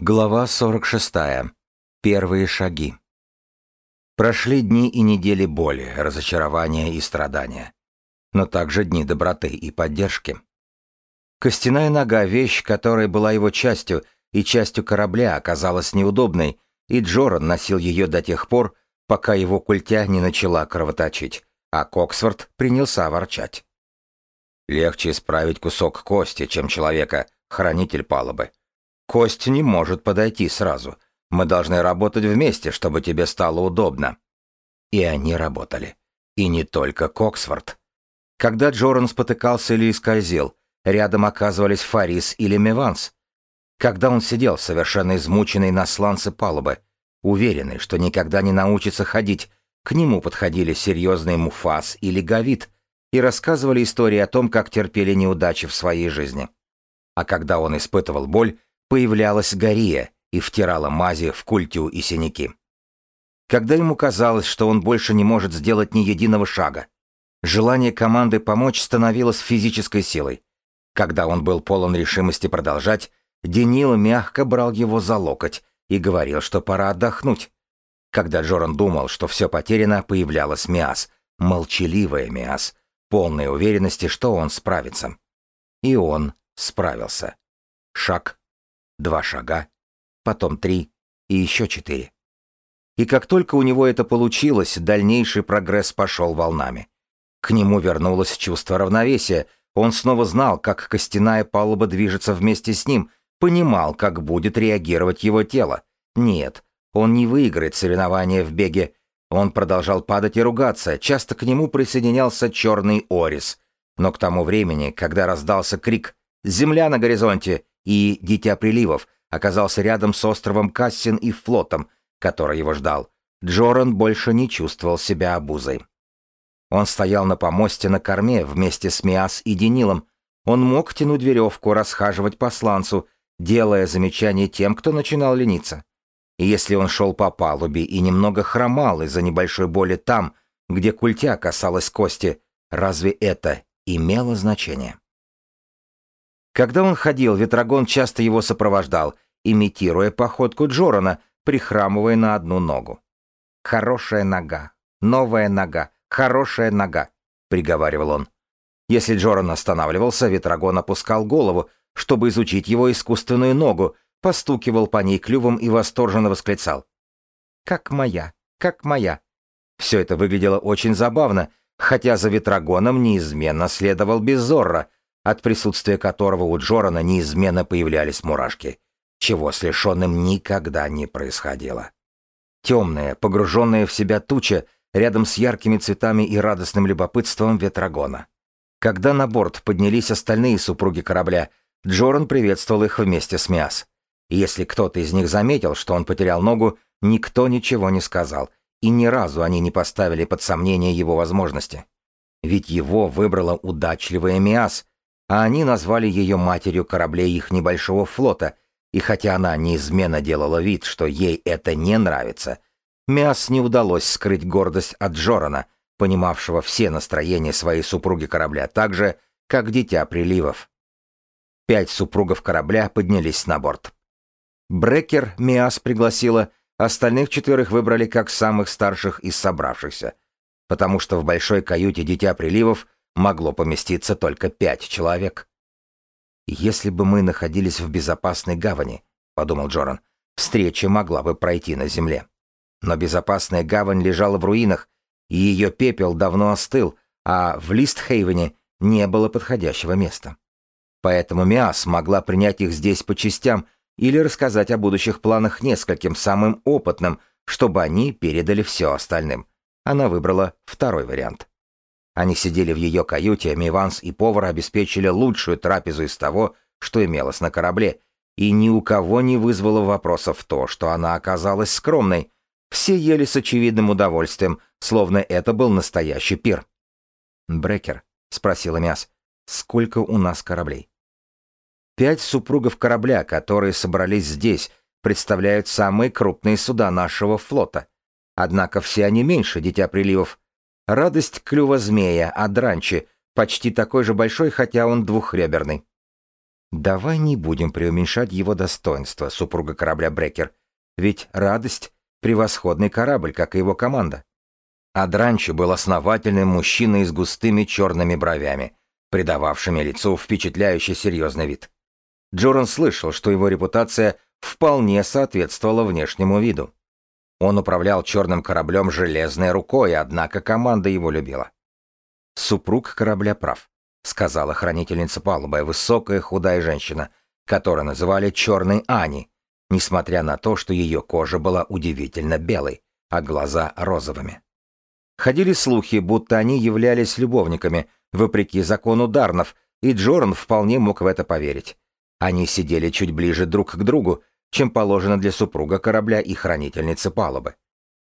Глава 46. Первые шаги. Прошли дни и недели боли, разочарования и страдания. Но также дни доброты и поддержки. Костяная нога, вещь, которая была его частью и частью корабля, оказалась неудобной, и Джоран носил ее до тех пор, пока его культя не начала кровоточить, а Коксфорд принялся ворчать. Легче исправить кусок кости, чем человека, хранитель палубы. Кость не может подойти сразу. Мы должны работать вместе, чтобы тебе стало удобно. И они работали. И не только Коксфорд. Когда Джоран спотыкался или скользил, рядом оказывались Фарис или Меванс. Когда он сидел, совершенно измученный на сланце палубы, уверенный, что никогда не научится ходить, к нему подходили серьезные Муфас или Гавит и рассказывали истории о том, как терпели неудачи в своей жизни. А когда он испытывал боль, появлялась Гария и втирала мази в культю и синяки. Когда ему казалось, что он больше не может сделать ни единого шага, желание команды помочь становилось физической силой. Когда он был полон решимости продолжать, Денила мягко брал его за локоть и говорил, что пора отдохнуть. Когда Джоран думал, что все потеряно, появлялась Миас, молчаливая Миас, полная уверенности, что он справится. И он справился. Шаг два шага, потом три и еще четыре. И как только у него это получилось, дальнейший прогресс пошел волнами. К нему вернулось чувство равновесия, он снова знал, как костяная палуба движется вместе с ним, понимал, как будет реагировать его тело. Нет, он не выиграет соревнования в беге. Он продолжал падать и ругаться, часто к нему присоединялся черный Орис. Но к тому времени, когда раздался крик «Земля на горизонте!» И Дитя приливов оказался рядом с островом Кассин и флотом, который его ждал. Джоран больше не чувствовал себя обузой. Он стоял на помосте на корме вместе с Миас и Денилом. Он мог тянуть веревку, расхаживать по сланцу, делая замечания тем, кто начинал лениться. И если он шел по палубе и немного хромал из-за небольшой боли там, где культя касалась кости, разве это имело значение? Когда он ходил, Ветрогон часто его сопровождал, имитируя походку Джорана, прихрамывая на одну ногу. «Хорошая нога, новая нога, хорошая нога», — приговаривал он. Если Джоран останавливался, Ветрогон опускал голову, чтобы изучить его искусственную ногу, постукивал по ней клювом и восторженно восклицал. «Как моя, как моя». Все это выглядело очень забавно, хотя за Ветрогоном неизменно следовал Безорро — от присутствия которого у Джорана неизменно появлялись мурашки, чего с лишенным никогда не происходило. Темная, погруженная в себя туча, рядом с яркими цветами и радостным любопытством ветрогона. Когда на борт поднялись остальные супруги корабля, Джоран приветствовал их вместе с Миас. Если кто-то из них заметил, что он потерял ногу, никто ничего не сказал, и ни разу они не поставили под сомнение его возможности. Ведь его выбрала удачливая Миас, а они назвали ее матерью кораблей их небольшого флота, и хотя она неизменно делала вид, что ей это не нравится, Мяс не удалось скрыть гордость от Джорана, понимавшего все настроения своей супруги корабля так же, как дитя приливов. Пять супругов корабля поднялись на борт. Брекер Миас пригласила, остальных четверых выбрали как самых старших из собравшихся, потому что в большой каюте Дитя Приливов могло поместиться только пять человек. «Если бы мы находились в безопасной гавани», — подумал Джоран, — «встреча могла бы пройти на земле». Но безопасная гавань лежала в руинах, и ее пепел давно остыл, а в Листхейвене не было подходящего места. Поэтому Миас могла принять их здесь по частям или рассказать о будущих планах нескольким самым опытным, чтобы они передали все остальным. Она выбрала второй вариант. Они сидели в ее каюте, Миванс и повар обеспечили лучшую трапезу из того, что имелось на корабле, и ни у кого не вызвало вопросов то, что она оказалась скромной. Все ели с очевидным удовольствием, словно это был настоящий пир. «Брекер», — спросила Мяс, — «сколько у нас кораблей?» Пять супругов корабля, которые собрались здесь, представляют самые крупные суда нашего флота. Однако все они меньше Дитя Приливов, Радость клюва змея, а дранчи, почти такой же большой, хотя он двухреберный. Давай не будем преуменьшать его достоинство, супруга корабля Брекер. Ведь радость — превосходный корабль, как и его команда. Адранчо был основательным мужчиной с густыми черными бровями, придававшими лицу впечатляющий серьезный вид. Джоран слышал, что его репутация вполне соответствовала внешнему виду. Он управлял черным кораблем железной рукой, однако команда его любила. Супруг корабля прав, сказала хранительница палубы, высокая худая женщина, которую называли Черной Ани, несмотря на то, что ее кожа была удивительно белой, а глаза розовыми. Ходили слухи, будто они являлись любовниками, вопреки закону Дарнов, и Джоран вполне мог в это поверить. Они сидели чуть ближе друг к другу, чем положено для супруга корабля и хранительницы палубы.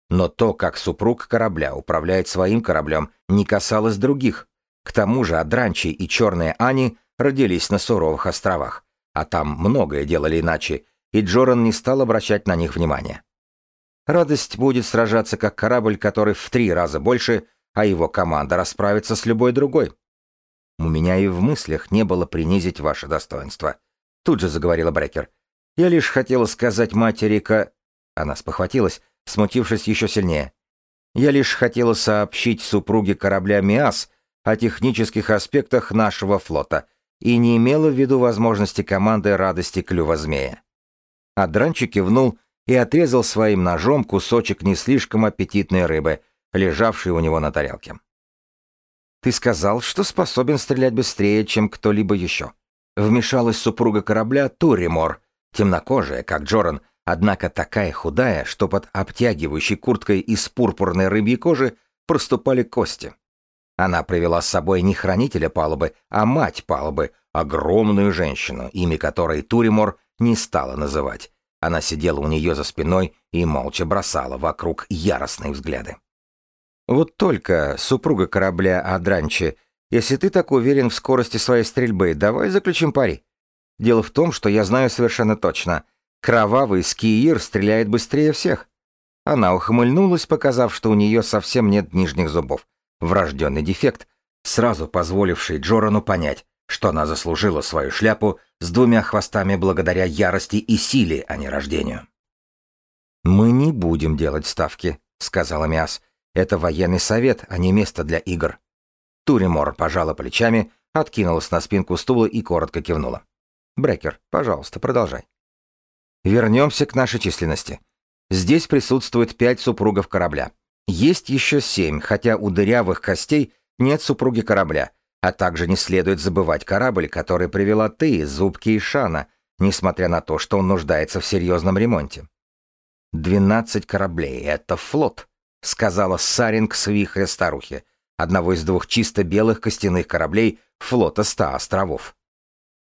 Но то, как супруг корабля управляет своим кораблем, не касалось других. К тому же Адранчи и Черные Ани родились на суровых островах, а там многое делали иначе, и Джоран не стал обращать на них внимания. Радость будет сражаться как корабль, который в три раза больше, а его команда расправится с любой другой. У меня и в мыслях не было принизить ваше достоинство. Тут же заговорила Брекер. Я лишь хотела сказать матери Ка... Она спохватилась, смутившись еще сильнее. Я лишь хотела сообщить супруге корабля Миас о технических аспектах нашего флота и не имела в виду возможности команды радости клюва змея. Адранчик кивнул и отрезал своим ножом кусочек не слишком аппетитной рыбы, лежавшей у него на тарелке. «Ты сказал, что способен стрелять быстрее, чем кто-либо еще», вмешалась супруга корабля Туримор, темнокожая, как Джоран, однако такая худая, что под обтягивающей курткой из пурпурной рыбьей кожи проступали кости. Она привела с собой не хранителя палубы, а мать палубы, огромную женщину, имя которой Туримор не стала называть. Она сидела у нее за спиной и молча бросала вокруг яростные взгляды. «Вот только, супруга корабля Адранчи, если ты так уверен в скорости своей стрельбы, давай заключим пари. Дело в том, что я знаю совершенно точно. Кровавый скиир стреляет быстрее всех. Она ухмыльнулась, показав, что у нее совсем нет нижних зубов. Врожденный дефект, сразу позволивший Джорану понять, что она заслужила свою шляпу с двумя хвостами благодаря ярости и силе, а не рождению. «Мы не будем делать ставки», — сказала Миас. «Это военный совет, а не место для игр». Туримор пожала плечами, откинулась на спинку стула и коротко кивнула. «Брекер, пожалуйста, продолжай». Вернемся к нашей численности. Здесь присутствует пять супругов корабля. Есть еще семь, хотя у дырявых костей нет супруги корабля, а также не следует забывать корабль, который привела ты, Зубки и Шана, несмотря на то, что он нуждается в серьезном ремонте. «Двенадцать кораблей — это флот», — сказала Саринг с вихря старухи одного из двух чисто белых костяных кораблей флота ста островов.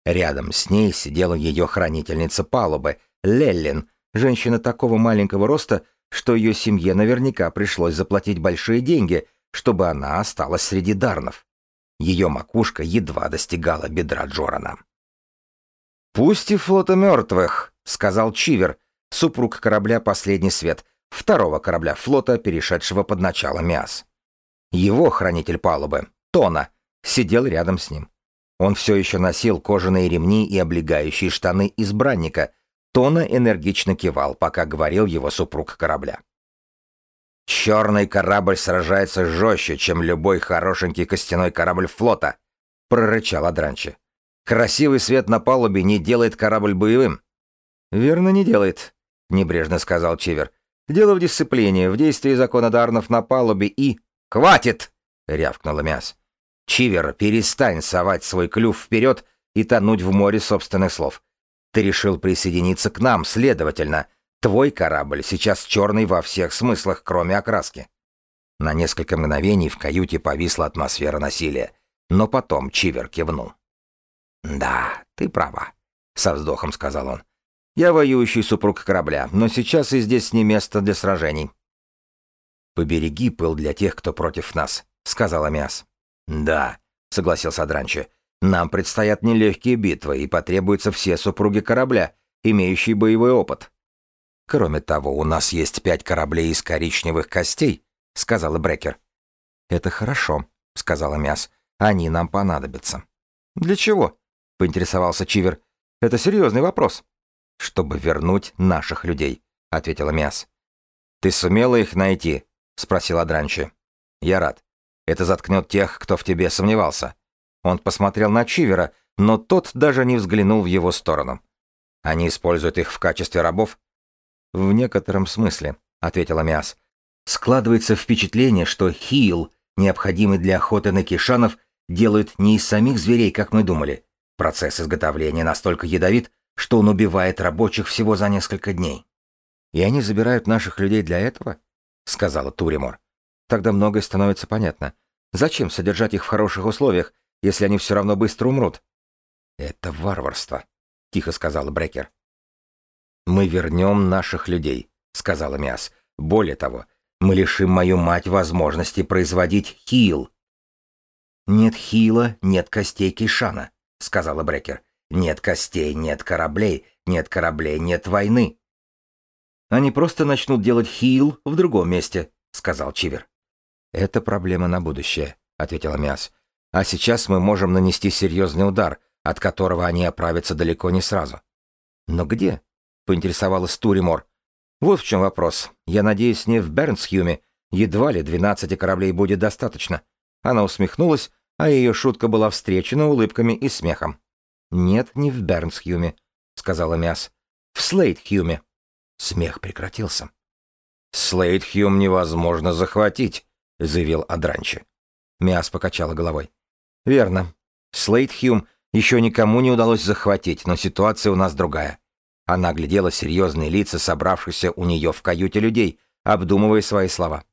Рядом с ней сидела ее хранительница палубы, Леллин, женщина такого маленького роста, что ее семье наверняка пришлось заплатить большие деньги, чтобы она осталась среди дарнов. Ее макушка едва достигала бедра Джорана. «Пусть и флота мертвых», — сказал Чивер, супруг корабля «Последний свет», второго корабля флота, перешедшего под начало Миас. Его хранитель палубы, Тона, сидел рядом с ним. Он все еще носил кожаные ремни и облегающие штаны избранника. Тона энергично кивал, пока говорил его супруг корабля. «Черный корабль сражается жестче, чем любой хорошенький костяной корабль флота», — прорычал Адранчи. «Красивый свет на палубе не делает корабль боевым». «Верно, не делает», — небрежно сказал Чивер. «Дело в дисциплине, в действии закона Дарнов на палубе и «Хватит!» — рявкнула Мяс. «Чивер, перестань совать свой клюв вперед и тонуть в море собственных слов. Ты решил присоединиться к нам, следовательно, твой корабль сейчас черный во всех смыслах, кроме окраски». На несколько мгновений в каюте повисла атмосфера насилия, но потом Чивер кивнул. «Да, ты права», — со вздохом сказал он. «Я воюющий супруг корабля, но сейчас и здесь не место для сражений. «Побереги пыл для тех, кто против нас», — сказала Миас. «Да», — согласился Дранчи. «Нам предстоят нелегкие битвы, и потребуются все супруги корабля, имеющие боевой опыт». «Кроме того, у нас есть пять кораблей из коричневых костей», — сказала Брекер. «Это хорошо», — сказала Миас. «Они нам понадобятся». «Для чего?» — поинтересовался Чивер. Это серьезный вопрос. Чтобы вернуть наших людей, ответила Миас. Ты сумела их найти? спросил Адранчи. Я рад. Это заткнет тех, кто в тебе сомневался. Он посмотрел на Чивера, но тот даже не взглянул в его сторону. Они используют их в качестве рабов? В некотором смысле, ответила Миас. Складывается впечатление, что хил, необходимый для охоты на кишанов, делают не из самих зверей, как мы думали. Процесс изготовления настолько ядовит, что он убивает рабочих всего за несколько дней. «И они забирают наших людей для этого?» — сказала Туримор. «Тогда многое становится понятно. Зачем содержать их в хороших условиях, если они все равно быстро умрут?» «Это варварство», — тихо сказала Брекер. «Мы вернем наших людей», — сказала Миас. «Более того, мы лишим мою мать возможности производить хил». «Нет хила, нет костей Кишана», — сказала Брекер. «Нет костей, нет кораблей, нет кораблей, нет войны». «Они просто начнут делать хил в другом месте», — сказал Чивер. «Это проблема на будущее», — ответила Миас. «А сейчас мы можем нанести серьезный удар, от которого они оправятся далеко не сразу». «Но где?» — поинтересовалась Туримор. «Вот в чем вопрос. Я надеюсь, не в Бернсхюме. Едва ли двенадцати кораблей будет достаточно». Она усмехнулась, а ее шутка была встречена улыбками и смехом. «Нет, не в Бернсхюме», — сказала Мяс. «В Слейтхюме». Смех прекратился. «Слейтхюм невозможно захватить», — заявил Адранчи. Мяс покачала головой. «Верно. Слейтхюм еще никому не удалось захватить, но ситуация у нас другая. Она глядела серьезные лица собравшихся у нее в каюте людей, обдумывая свои слова.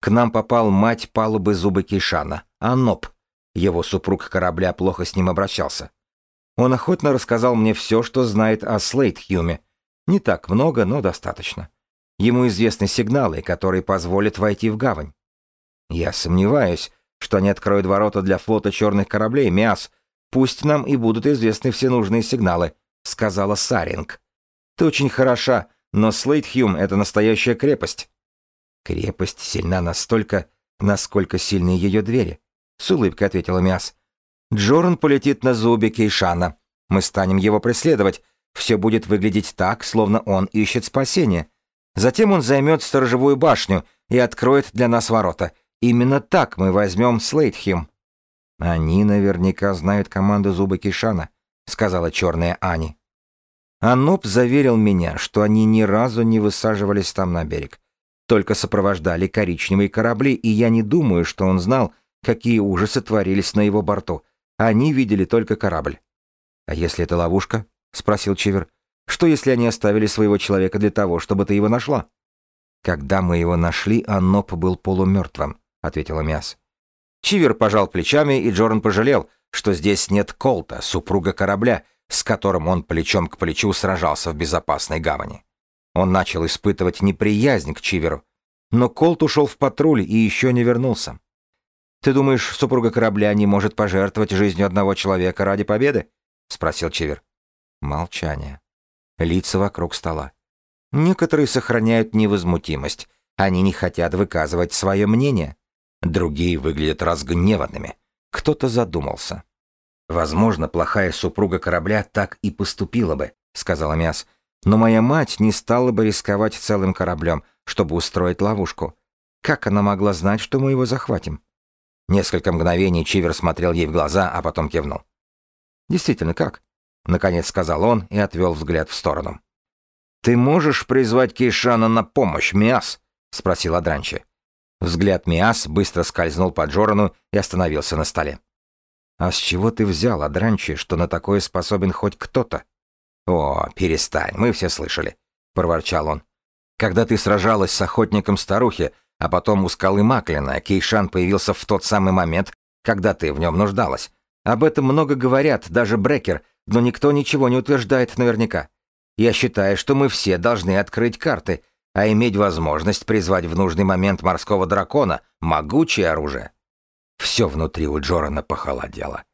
К нам попал мать палубы зубы Кишана, Аноп. Его супруг корабля плохо с ним обращался. Он охотно рассказал мне все, что знает о Слейтхюме. Не так много, но достаточно. Ему известны сигналы, которые позволят войти в гавань. Я сомневаюсь, что они откроют ворота для флота черных кораблей, Миас. Пусть нам и будут известны все нужные сигналы, сказала Саринг. Ты очень хороша, но Слейтхюм — это настоящая крепость. Крепость сильна настолько, насколько сильны ее двери. С улыбкой ответила Миас. Джоран полетит на зубе Кейшана. Мы станем его преследовать. Все будет выглядеть так, словно он ищет спасения. Затем он займет сторожевую башню и откроет для нас ворота. Именно так мы возьмем Слейтхим. Они наверняка знают команду зуба Кишана, сказала черная Ани. Ануб заверил меня, что они ни разу не высаживались там на берег. Только сопровождали коричневые корабли, и я не думаю, что он знал, какие ужасы творились на его борту. Они видели только корабль. «А если это ловушка?» — спросил Чивер. «Что, если они оставили своего человека для того, чтобы ты его нашла?» «Когда мы его нашли, Аноп был полумертвым», — ответила Мяс. Чивер пожал плечами, и Джоран пожалел, что здесь нет Колта, супруга корабля, с которым он плечом к плечу сражался в безопасной гавани. Он начал испытывать неприязнь к Чиверу, но Колт ушел в патруль и еще не вернулся. «Ты думаешь, супруга корабля не может пожертвовать жизнью одного человека ради победы?» — спросил Чивер. Молчание. Лица вокруг стола. Некоторые сохраняют невозмутимость. Они не хотят выказывать свое мнение. Другие выглядят разгневанными. Кто-то задумался. «Возможно, плохая супруга корабля так и поступила бы», — сказала Мяс. «Но моя мать не стала бы рисковать целым кораблем, чтобы устроить ловушку. Как она могла знать, что мы его захватим?» Несколько мгновений Чивер смотрел ей в глаза, а потом кивнул. «Действительно, как?» — наконец сказал он и отвел взгляд в сторону. «Ты можешь призвать Кейшана на помощь, Миас?» — спросил Адранчи. Взгляд Миас быстро скользнул по Джорану и остановился на столе. «А с чего ты взял, Адранчи, что на такое способен хоть кто-то?» «О, перестань, мы все слышали», — проворчал он. «Когда ты сражалась с охотником старухи, а потом у скалы Маклина Кейшан появился в тот самый момент, когда ты в нем нуждалась. Об этом много говорят, даже Брекер, но никто ничего не утверждает наверняка. Я считаю, что мы все должны открыть карты, а иметь возможность призвать в нужный момент морского дракона — могучее оружие. Все внутри у Джорана похолодело.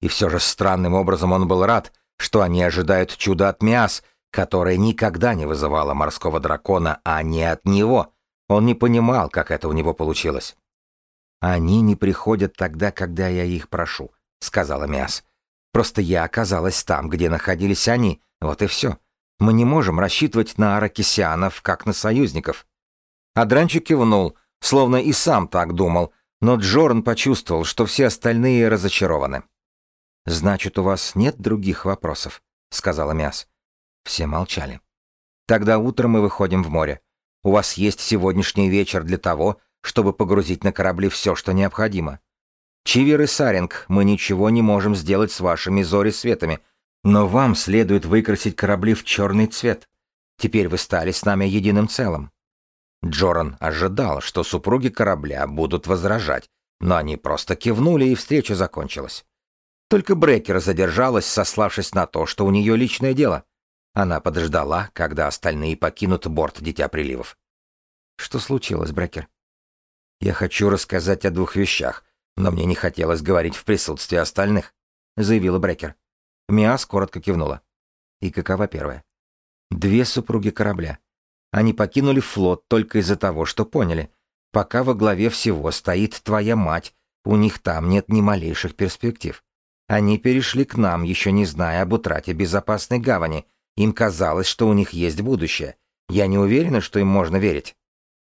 И все же странным образом он был рад, что они ожидают чуда от Миас, которое никогда не вызывало морского дракона, а не от него. Он не понимал, как это у него получилось. «Они не приходят тогда, когда я их прошу», — сказала Миас. Просто я оказалась там, где находились они, вот и все. Мы не можем рассчитывать на аракисианов, как на союзников». Адранчи кивнул, словно и сам так думал, но Джоран почувствовал, что все остальные разочарованы. «Значит, у вас нет других вопросов?» — сказала Мяс. Все молчали. «Тогда утром мы выходим в море. У вас есть сегодняшний вечер для того, чтобы погрузить на корабли все, что необходимо. Чивер и Саринг, мы ничего не можем сделать с вашими зори-светами, но вам следует выкрасить корабли в черный цвет. Теперь вы стали с нами единым целым». Джоран ожидал, что супруги корабля будут возражать, но они просто кивнули, и встреча закончилась. Только Брекер задержалась, сославшись на то, что у нее личное дело. Она подождала, когда остальные покинут борт Дитя Приливов. Что случилось, Брекер? Я хочу рассказать о двух вещах, но мне не хотелось говорить в присутствии остальных, заявила Брекер. Миас коротко кивнула. И какова первая? Две супруги корабля. Они покинули флот только из-за того, что поняли. Пока во главе всего стоит твоя мать, у них там нет ни малейших перспектив. Они перешли к нам, еще не зная об утрате безопасной гавани. Им казалось, что у них есть будущее. Я не уверена, что им можно верить.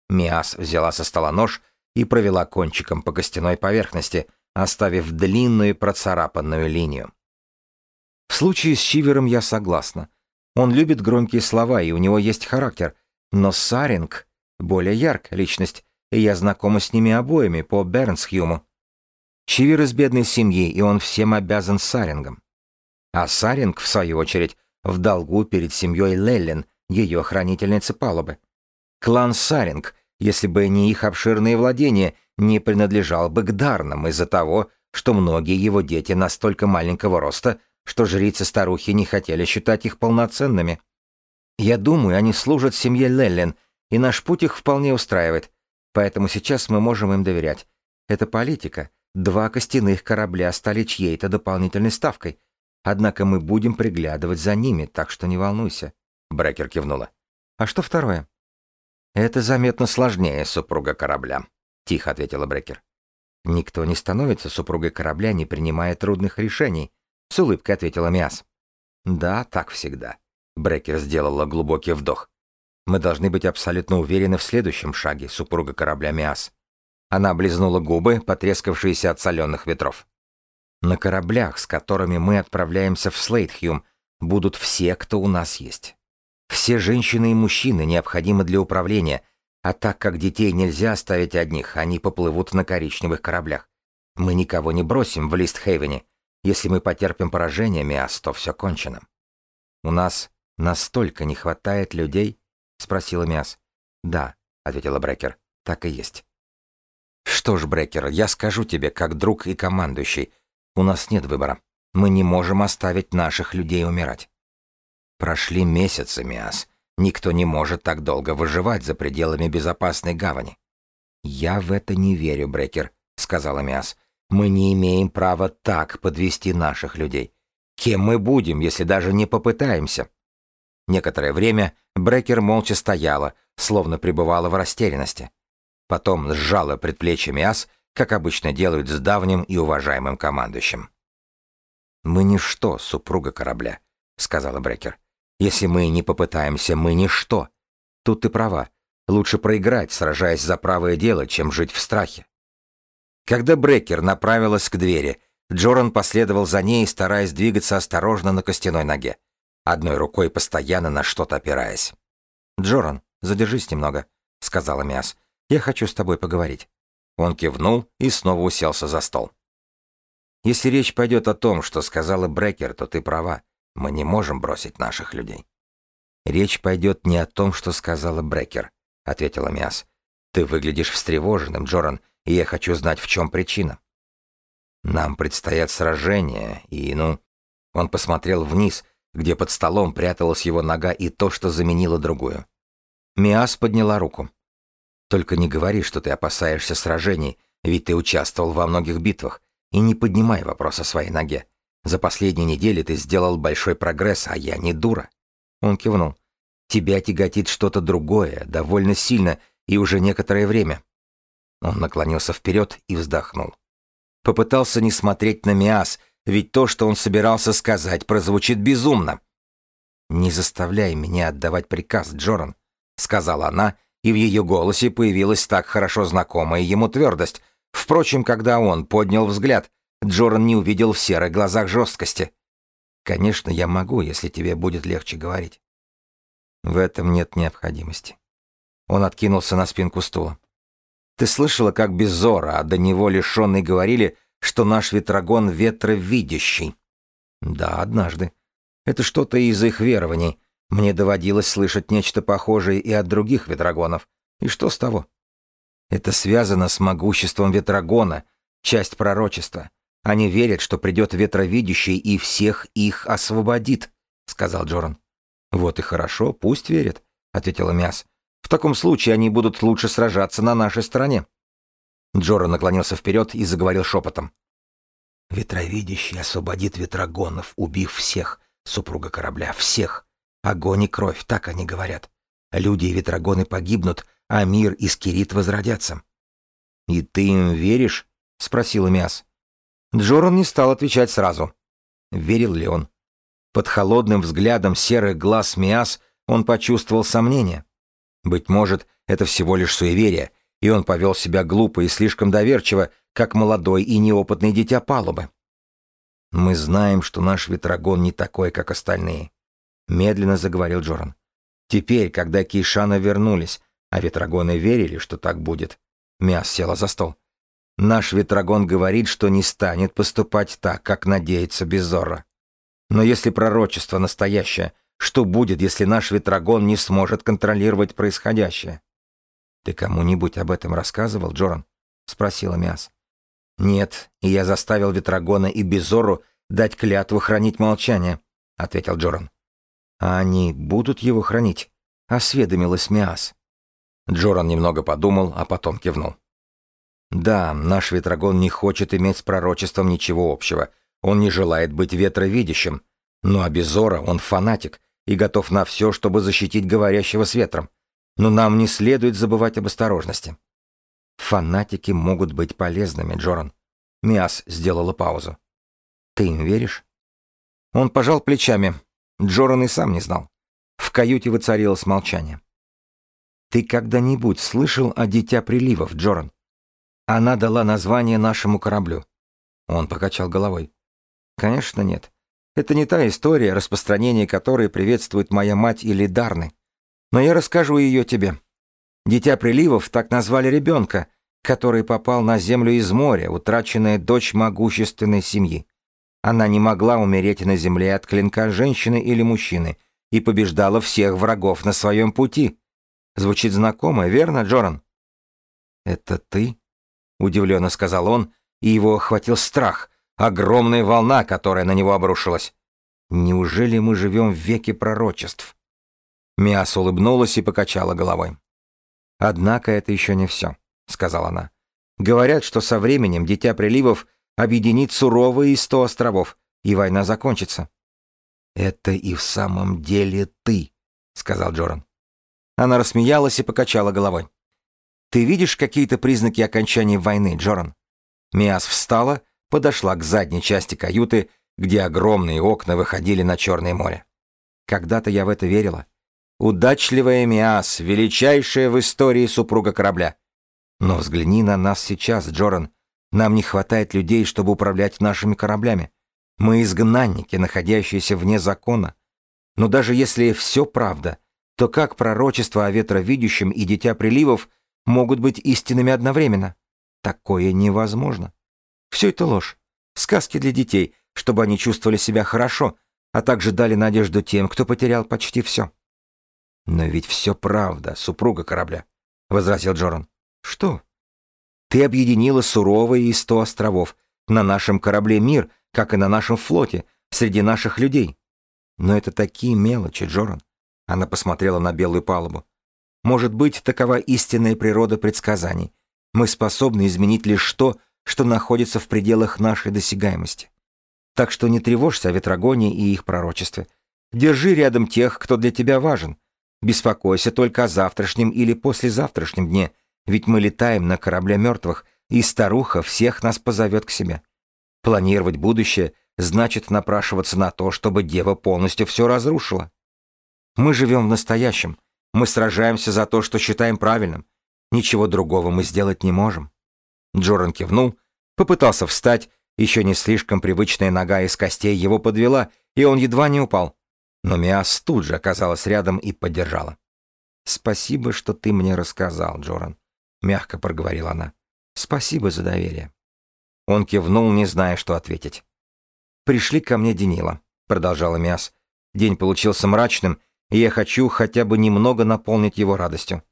Миас взяла со стола нож и провела кончиком по костяной поверхности, оставив длинную процарапанную линию. В случае с Чивером я согласна. Он любит громкие слова, и у него есть характер. Но Саринг — более яркая личность, и я знакома с ними обоими по Бернсхюму. Чивер из бедной семьи, и он всем обязан Сарингом. А Саринг, в свою очередь, в долгу перед семьей Леллен, ее хранительницы палубы. Клан Саринг, если бы не их обширные владения, не принадлежал бы к Дарнам из-за того, что многие его дети настолько маленького роста, что жрицы-старухи не хотели считать их полноценными. Я думаю, они служат семье Леллен, и наш путь их вполне устраивает, поэтому сейчас мы можем им доверять. Это политика, Два костяных корабля стали чьей-то дополнительной ставкой. Однако мы будем приглядывать за ними, так что не волнуйся. Брекер кивнула. А что второе? Это заметно сложнее супруга корабля, тихо ответила Брекер. Никто не становится супругой корабля, не принимая трудных решений, с улыбкой ответила Миас. Да, так всегда. Брекер сделала глубокий вдох. Мы должны быть абсолютно уверены в следующем шаге супруга корабля Миас. Она облизнула губы, потрескавшиеся от соленых ветров. На кораблях, с которыми мы отправляемся в Слейтхюм, будут все, кто у нас есть. Все женщины и мужчины необходимы для управления, а так как детей нельзя оставить одних, они поплывут на коричневых кораблях. Мы никого не бросим в Листхейвене. Если мы потерпим поражение, Миас, то все кончено. У нас настолько не хватает людей? спросила Миас. Да, ответила Брекер. Так и есть. Что ж, Брекер, я скажу тебе, как друг и командующий, у нас нет выбора. Мы не можем оставить наших людей умирать. Прошли месяцы, Миас. Никто не может так долго выживать за пределами безопасной гавани. Я в это не верю, Брекер, сказала Миас. Мы не имеем права так подвести наших людей. Кем мы будем, если даже не попытаемся? Некоторое время Брекер молча стояла, словно пребывала в растерянности. Потом сжала предплечье Миас, как обычно делают с давним и уважаемым командующим. «Мы ничто, супруга корабля», — сказала Брекер. «Если мы не попытаемся, мы ничто. Тут ты права. Лучше проиграть, сражаясь за правое дело, чем жить в страхе». Когда Брекер направилась к двери, Джоран последовал за ней, стараясь двигаться осторожно на костяной ноге, одной рукой постоянно на что-то опираясь. «Джоран, задержись немного», — сказала Миас. Я хочу с тобой поговорить». Он кивнул и снова уселся за стол. «Если речь пойдет о том, что сказала Брекер, то ты права. Мы не можем бросить наших людей». «Речь пойдет не о том, что сказала Брекер», — ответила Миас. «Ты выглядишь встревоженным, Джоран, и я хочу знать, в чем причина». «Нам предстоят сражения, и, ну...» Он посмотрел вниз, где под столом пряталась его нога и то, что заменило другую. Миас подняла руку. Только не говори, что ты опасаешься сражений, ведь ты участвовал во многих битвах, и не поднимай вопрос о своей ноге. За последние недели ты сделал большой прогресс, а я не дура. Он кивнул. Тебя тяготит что-то другое, довольно сильно и уже некоторое время. Он наклонился вперед и вздохнул. Попытался не смотреть на Миас, ведь то, что он собирался сказать, прозвучит безумно. «Не заставляй меня отдавать приказ, Джоран», — сказала она, и в ее голосе появилась так хорошо знакомая ему твердость. Впрочем, когда он поднял взгляд, Джоран не увидел в серых глазах жесткости. «Конечно, я могу, если тебе будет легче говорить». В этом нет необходимости. Он откинулся на спинку стула. Ты слышала, как Безора, а до него лишенный говорили, что наш ветрогон ветровидящий? Да, однажды. Это что-то из их верований. Мне доводилось слышать нечто похожее и от других ветрогонов. И что с того? Это связано с могуществом ветрогона, часть пророчества. Они верят, что придет ветровидящий и всех их освободит, сказал Джоран. Вот и хорошо, пусть верят, ответила Мяс. В таком случае они будут лучше сражаться на нашей стороне. Джоран наклонился вперед и заговорил шепотом. Ветровидящий освободит ветрогонов, убив всех, супруга корабля, всех. Огонь и кровь, так они говорят. Люди и ветрогоны погибнут, а мир и скирит возродятся. «И ты им веришь?» — спросил Миас. Джоран не стал отвечать сразу. Верил ли он? Под холодным взглядом серых глаз Миас он почувствовал сомнение. Быть может, это всего лишь суеверие, и он повел себя глупо и слишком доверчиво, как молодой и неопытный дитя палубы. «Мы знаем, что наш ветрогон не такой, как остальные», — медленно заговорил Джоран. «Теперь, когда Кейшана вернулись, а ветрогоны верили, что так будет». Мяс села за стол. «Наш ветрогон говорит, что не станет поступать так, как надеется Безорро. Но если пророчество настоящее, что будет, если наш ветрогон не сможет контролировать происходящее?» «Ты кому-нибудь об этом рассказывал, Джоран?» — спросила Мяс. «Нет, и я заставил Ветрогона и Безору дать клятву хранить молчание», — ответил Джоран. «А они будут его хранить?» — осведомилась Миас. Джоран немного подумал, а потом кивнул. «Да, наш Ветрогон не хочет иметь с пророчеством ничего общего. Он не желает быть ветровидящим. Ну а Безора он фанатик и готов на все, чтобы защитить говорящего с ветром. Но нам не следует забывать об осторожности. Фанатики могут быть полезными, Джоран. Миас сделала паузу. Ты им веришь? Он пожал плечами. Джоран и сам не знал. В каюте воцарилось молчание. Ты когда-нибудь слышал о Дитя Приливов, Джоран? Она дала название нашему кораблю. Он покачал головой. Конечно, нет. Это не та история, распространение которой приветствует моя мать или Дарны. Но я расскажу ее тебе. Дитя приливов так назвали ребенка, который попал на землю из моря, утраченная дочь могущественной семьи. Она не могла умереть на земле от клинка женщины или мужчины и побеждала всех врагов на своем пути. Звучит знакомо, верно, Джоран? «Это ты?» — удивленно сказал он, и его охватил страх, огромная волна, которая на него обрушилась. «Неужели мы живем в веке пророчеств?» Миас улыбнулась и покачала головой. «Однако это еще не все», — сказала она. «Говорят, что со временем Дитя Приливов объединит суровые сто островов, и война закончится». «Это и в самом деле ты», — сказал Джоран. Она рассмеялась и покачала головой. «Ты видишь какие-то признаки окончания войны, Джоран?» Миас встала, подошла к задней части каюты, где огромные окна выходили на Черное море. Когда-то я в это верила. Удачливая Миас, величайшая в истории супруга корабля. Но взгляни на нас сейчас, Джоран. Нам не хватает людей, чтобы управлять нашими кораблями. Мы изгнанники, находящиеся вне закона. Но даже если все правда, то как пророчество о ветровидящем и дитя приливов могут быть истинными одновременно? Такое невозможно. Все это ложь. Сказки для детей, чтобы они чувствовали себя хорошо, а также дали надежду тем, кто потерял почти все. «Но ведь все правда, супруга корабля», — возразил Джоран. «Что?» «Ты объединила суровые и сто островов. На нашем корабле мир, как и на нашем флоте, среди наших людей. Но это такие мелочи, Джоран». Она посмотрела на белую палубу. «Может быть, такова истинная природа предсказаний. Мы способны изменить лишь то, что находится в пределах нашей досягаемости. Так что не тревожься о ветрогоне и их пророчестве. Держи рядом тех, кто для тебя важен, Беспокойся только о завтрашнем или послезавтрашнем дне, ведь мы летаем на корабле мертвых, и старуха всех нас позовет к себе. Планировать будущее значит напрашиваться на то, чтобы дева полностью все разрушила. Мы живем в настоящем. Мы сражаемся за то, что считаем правильным. Ничего другого мы сделать не можем. Джоран кивнул, попытался встать, еще не слишком привычная нога из костей его подвела, и он едва не упал. Но Миас тут же оказалась рядом и поддержала. «Спасибо, что ты мне рассказал, Джоран», — мягко проговорила она. «Спасибо за доверие». Он кивнул, не зная, что ответить. «Пришли ко мне Денила», — продолжала Миас. «День получился мрачным, и я хочу хотя бы немного наполнить его радостью.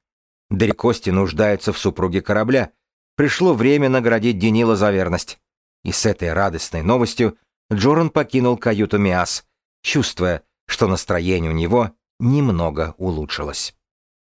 Дарикости нуждаются в супруге корабля. Пришло время наградить Денила за верность». И с этой радостной новостью Джоран покинул каюту Миас, чувствуя, что настроение у него немного улучшилось.